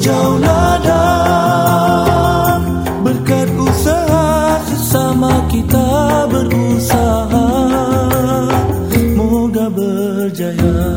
Hijau ladang Berkat usaha sesama kita berusaha. Moga berjaya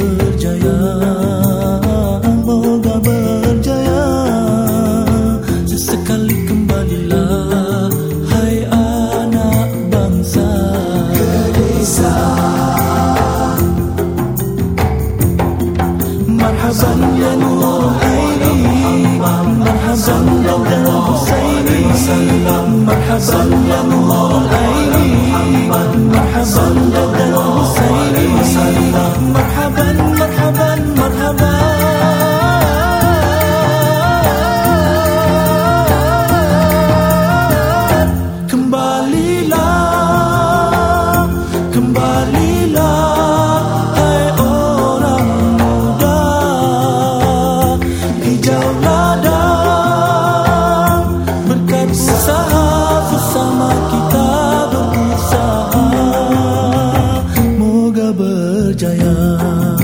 berjaya. Moga berjaya. Sesekali kembalilah Hai anak bangsa. Ke desa Marhaban ya Nur Aini Marhaban Dauda Husaini. Marhaban ya Nur Marhaban 这样。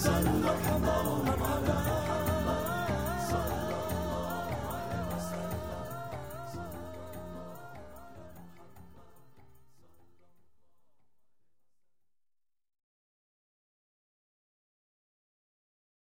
saludo con vos.